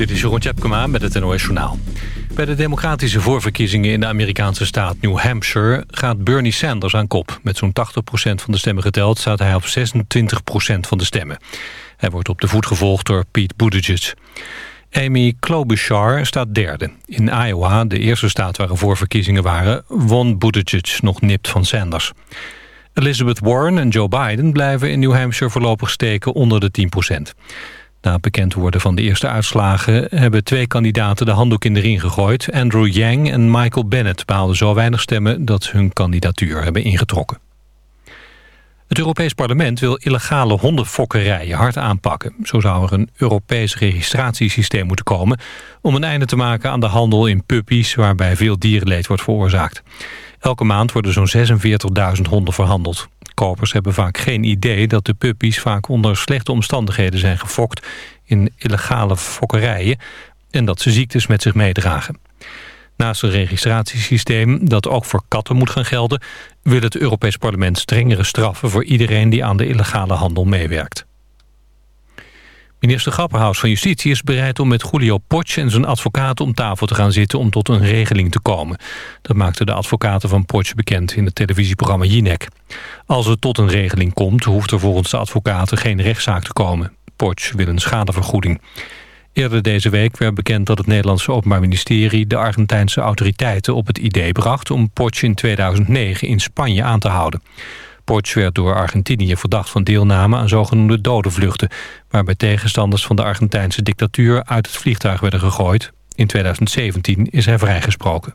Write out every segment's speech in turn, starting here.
Dit is Jeroen Tjepkema met het NOS Journaal. Bij de democratische voorverkiezingen in de Amerikaanse staat New Hampshire... gaat Bernie Sanders aan kop. Met zo'n 80% van de stemmen geteld staat hij op 26% van de stemmen. Hij wordt op de voet gevolgd door Pete Buttigieg. Amy Klobuchar staat derde. In Iowa, de eerste staat waar er voorverkiezingen waren... won Buttigieg nog nipt van Sanders. Elizabeth Warren en Joe Biden blijven in New Hampshire voorlopig steken onder de 10%. Na het bekend worden van de eerste uitslagen hebben twee kandidaten de handdoek in de ring gegooid. Andrew Yang en Michael Bennett behaalden zo weinig stemmen dat ze hun kandidatuur hebben ingetrokken. Het Europees Parlement wil illegale hondenfokkerijen hard aanpakken. Zo zou er een Europees registratiesysteem moeten komen... om een einde te maken aan de handel in puppies... waarbij veel dierenleed wordt veroorzaakt. Elke maand worden zo'n 46.000 honden verhandeld. Kopers hebben vaak geen idee dat de puppies vaak onder slechte omstandigheden zijn gefokt in illegale fokkerijen en dat ze ziektes met zich meedragen. Naast een registratiesysteem dat ook voor katten moet gaan gelden... wil het Europees Parlement strengere straffen voor iedereen die aan de illegale handel meewerkt. Minister Grapperhaus van Justitie is bereid om met Julio Potsch en zijn advocaten om tafel te gaan zitten om tot een regeling te komen. Dat maakten de advocaten van Potsch bekend in het televisieprogramma Jinek. Als er tot een regeling komt, hoeft er volgens de advocaten geen rechtszaak te komen. Potsch wil een schadevergoeding. Eerder deze week werd bekend dat het Nederlandse Openbaar Ministerie... de Argentijnse autoriteiten op het idee bracht om Potsch in 2009 in Spanje aan te houden werd door Argentinië verdacht van deelname aan zogenoemde dodenvluchten... waarbij tegenstanders van de Argentijnse dictatuur uit het vliegtuig werden gegooid. In 2017 is hij vrijgesproken.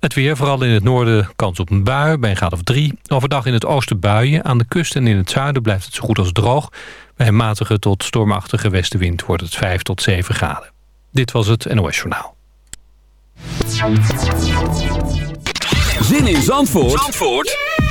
Het weer, vooral in het noorden, kans op een bui bij een graad of 3. Overdag in het oosten buien. Aan de kust en in het zuiden blijft het zo goed als droog. Bij een matige tot stormachtige westenwind wordt het 5 tot 7 graden. Dit was het NOS Journaal. Zin in Zandvoort, Zandvoort?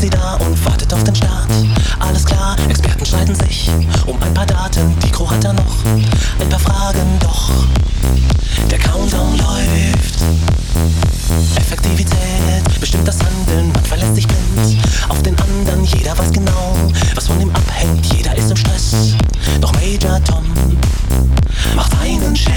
sitzt sie da und wartet auf den Start. Alles klar, Experten streiten sich um ein paar Daten. Die Crew hat da noch ein paar Fragen, doch der Countdown läuft. Effektivität bestimmt das Handeln, man verlässt sich blind auf den anderen. Jeder weiß genau, was von ihm abhängt. Jeder ist im Stress, doch Major Tom macht einen Scherz.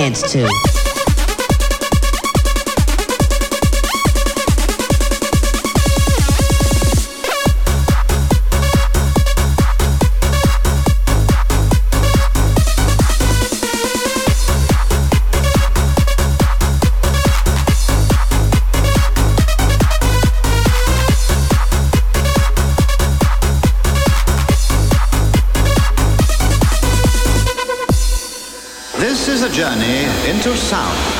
dance to. journey into sound.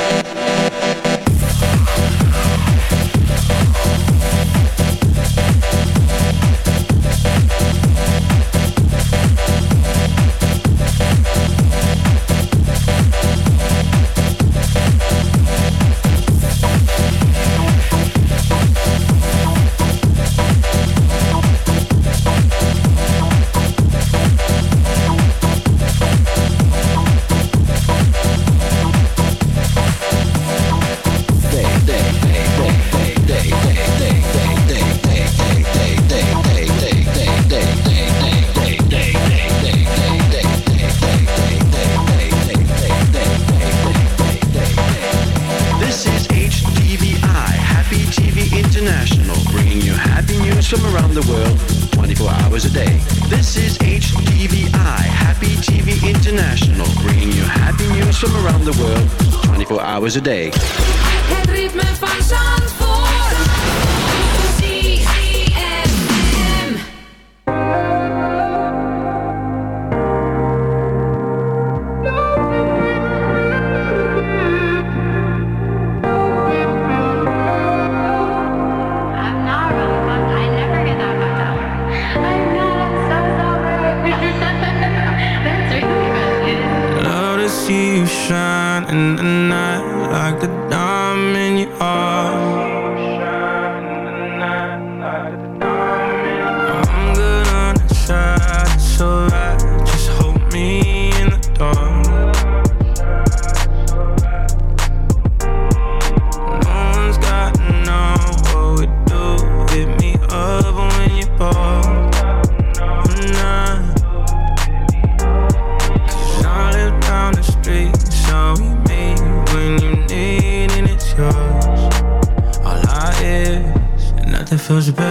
hours a day. was bad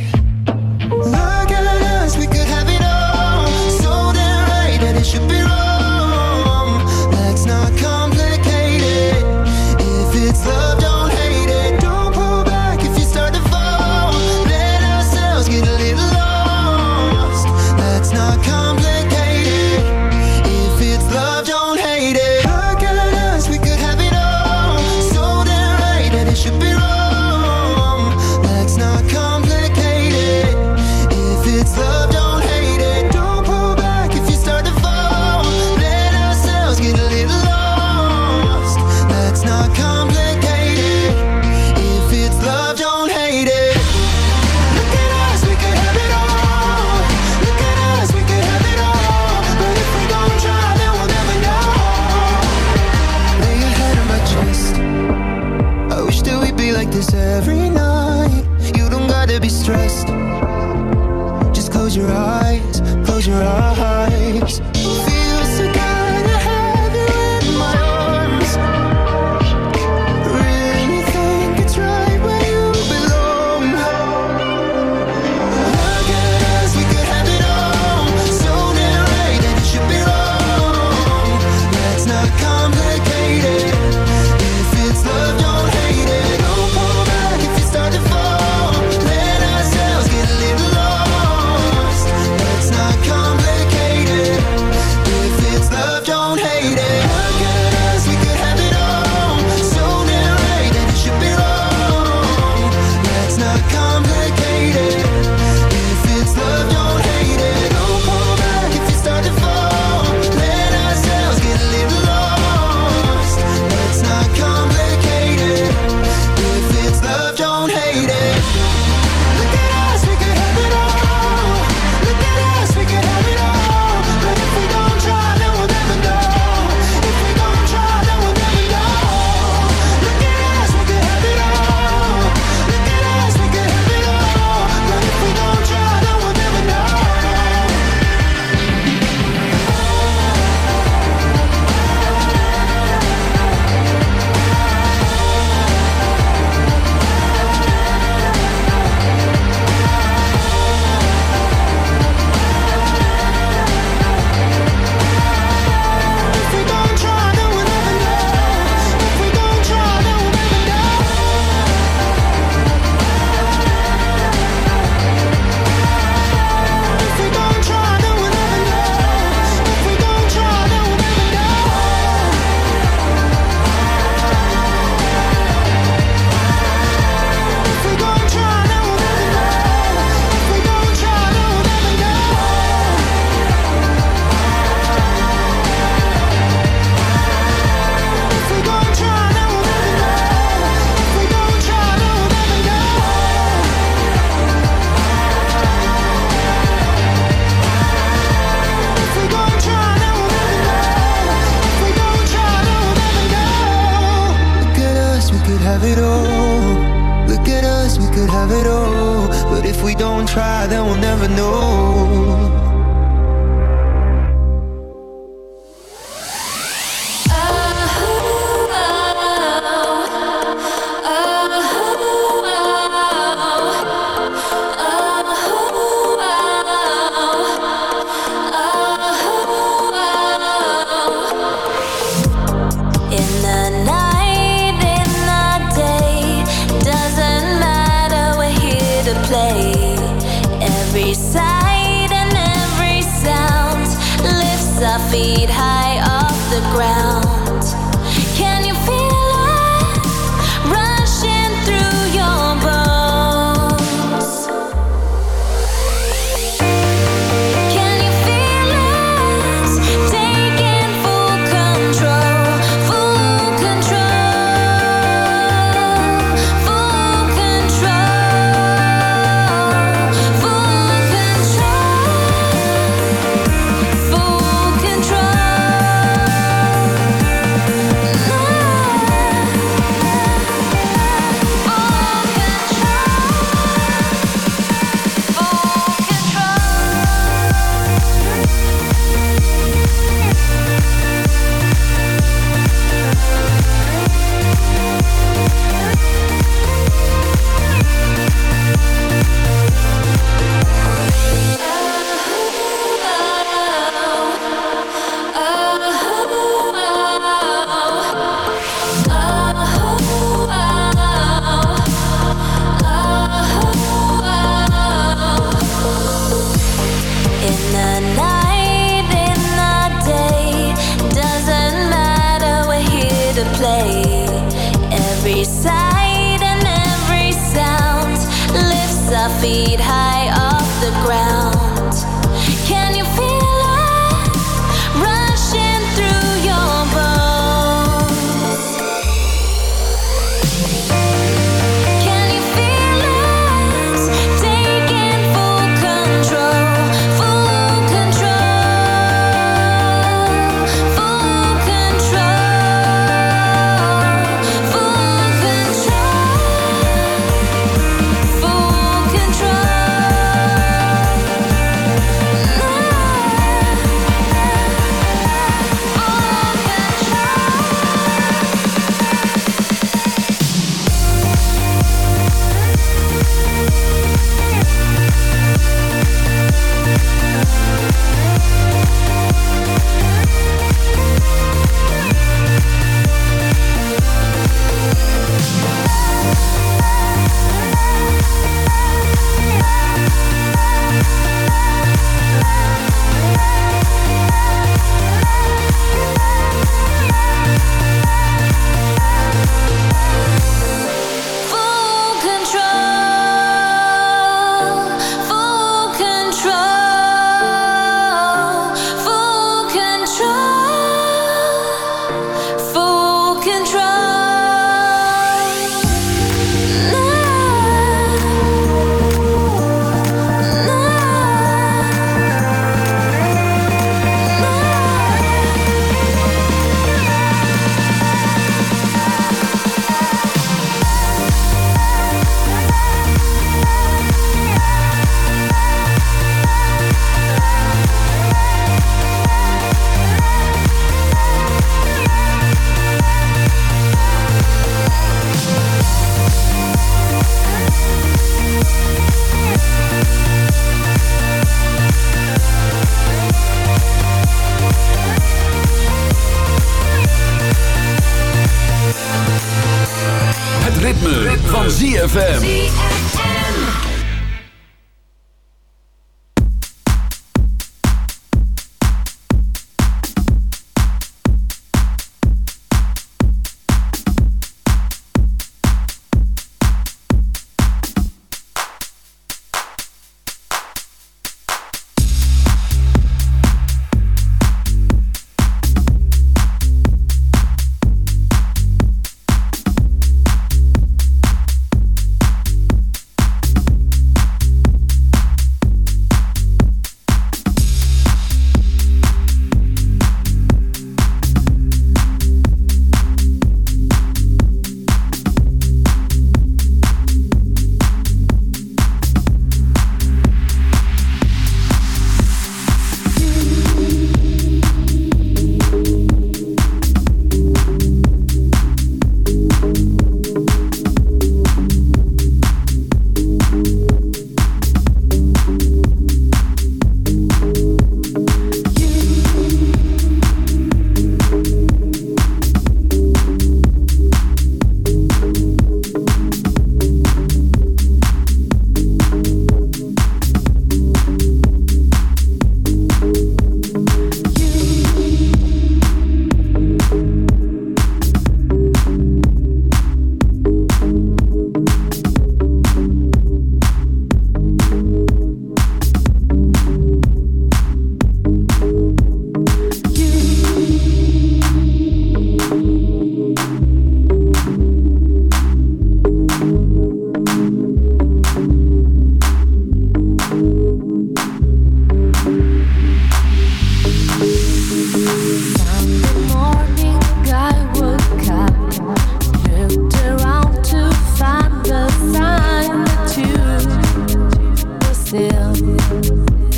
Thank you.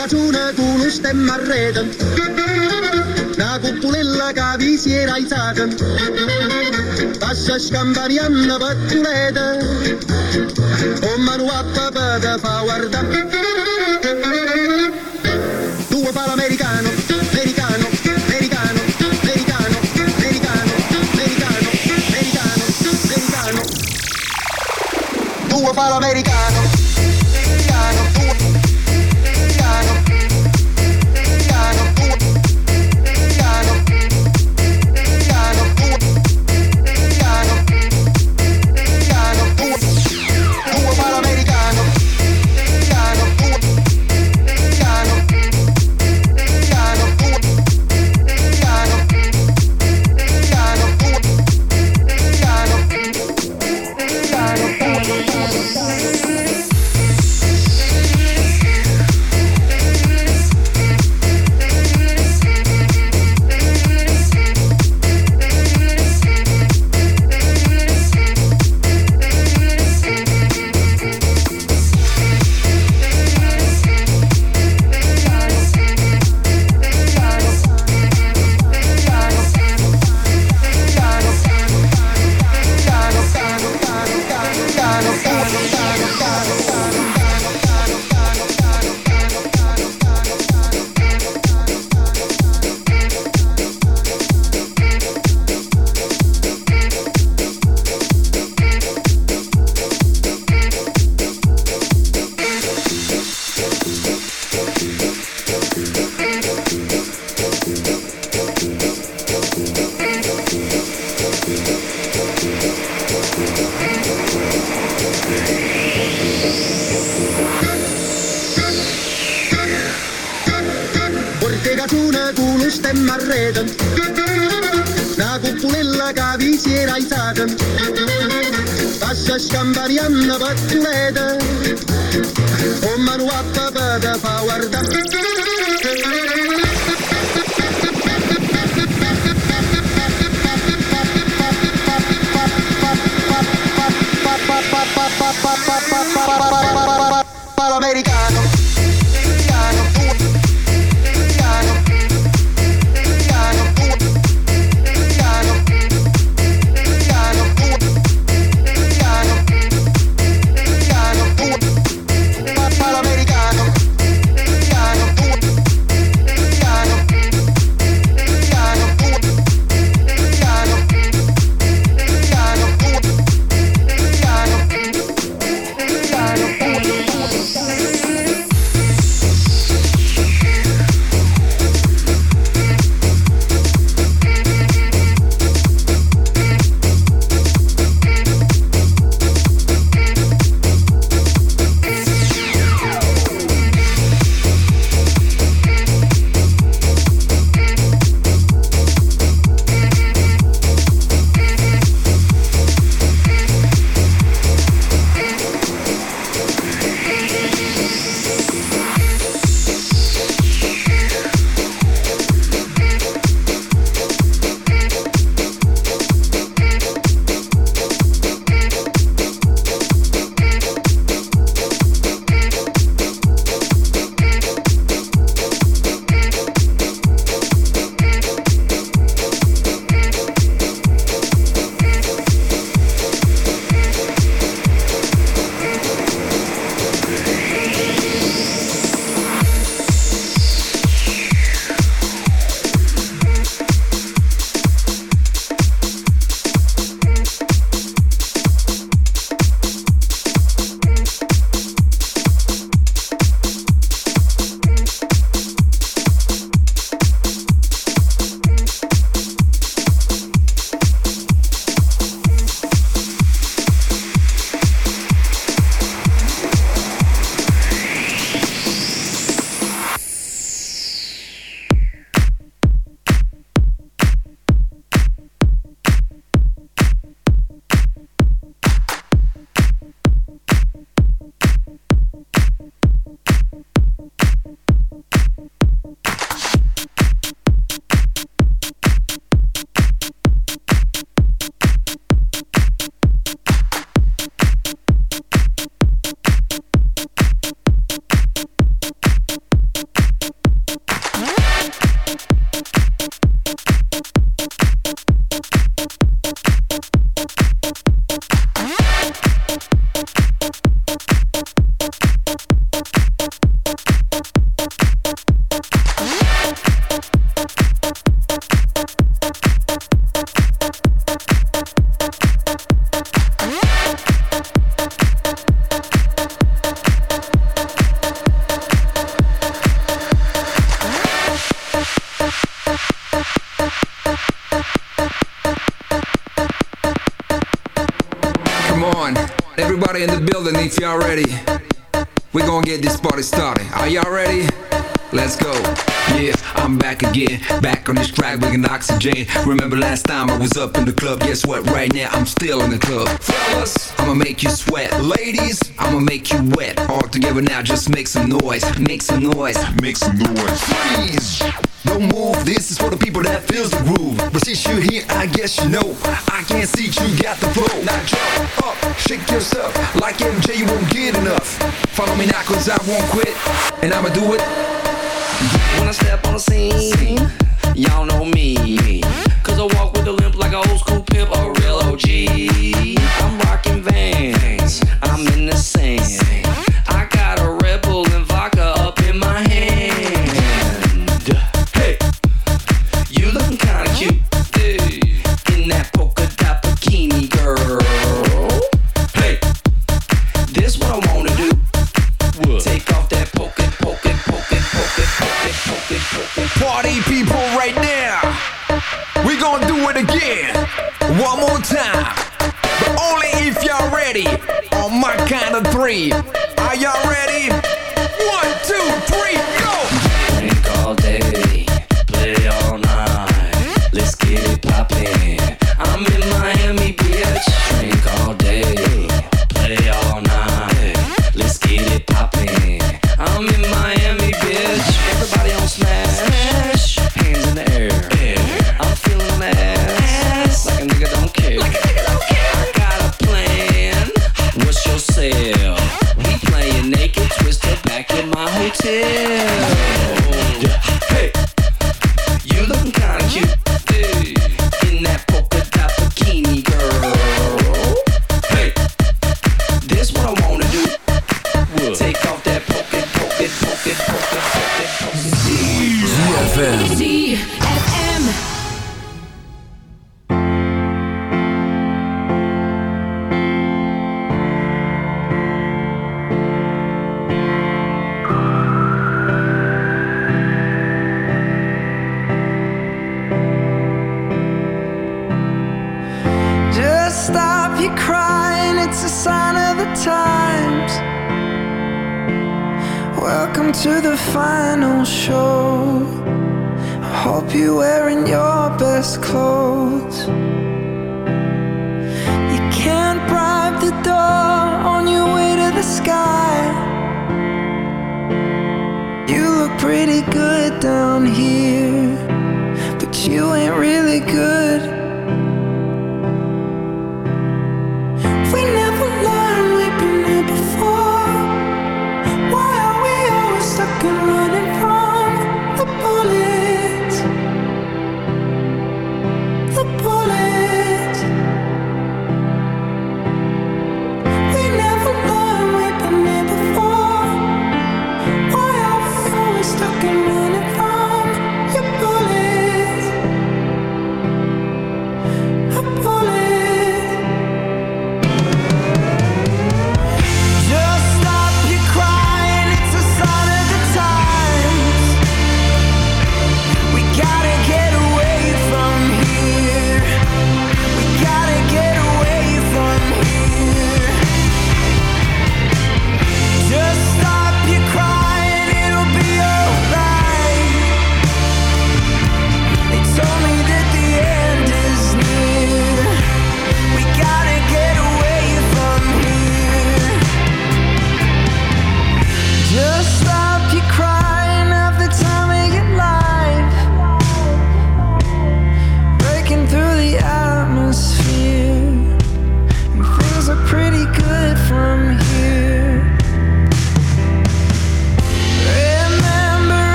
ragazzuno con un stemma rete, una cupulella che vi si era alzata, passa scampariando pattuleta, un manuappa per fa guardare. Due palo americano, americano, americano, americano, americano, americano, americano, americano, due palo americano. kun stemma redan nagu punellaga viisi ei saada. Passas kambari annavad tuleda, oma nuata päeva pauarda. Ba ba ba ba ba Come on, everybody in the building if y'all ready. We're gonna get this party started. Are y'all ready? Let's go. Yes, I'm back again, back on this track, bringing oxygen. Remember last time I was up in the club? Guess what? Right now I'm still in the club. Fellas, I'ma make you sweat, ladies. I'ma make you wet. All together now, just make some noise, make some noise, make some noise. Freeze, no move, this is for the people that feels the groove But since you're here, I guess you know I can't see you got the flow Now jump up, shake yourself Like MJ, you won't get enough Follow me now, cause I won't quit And I'ma do it when I step on the scene, y'all know me. Cause I walk with a limp like an old school pimp, a real OG. I'm rocking vans, I'm in the sand. again, one more time. But only if you're ready on my kind of three. my hotel.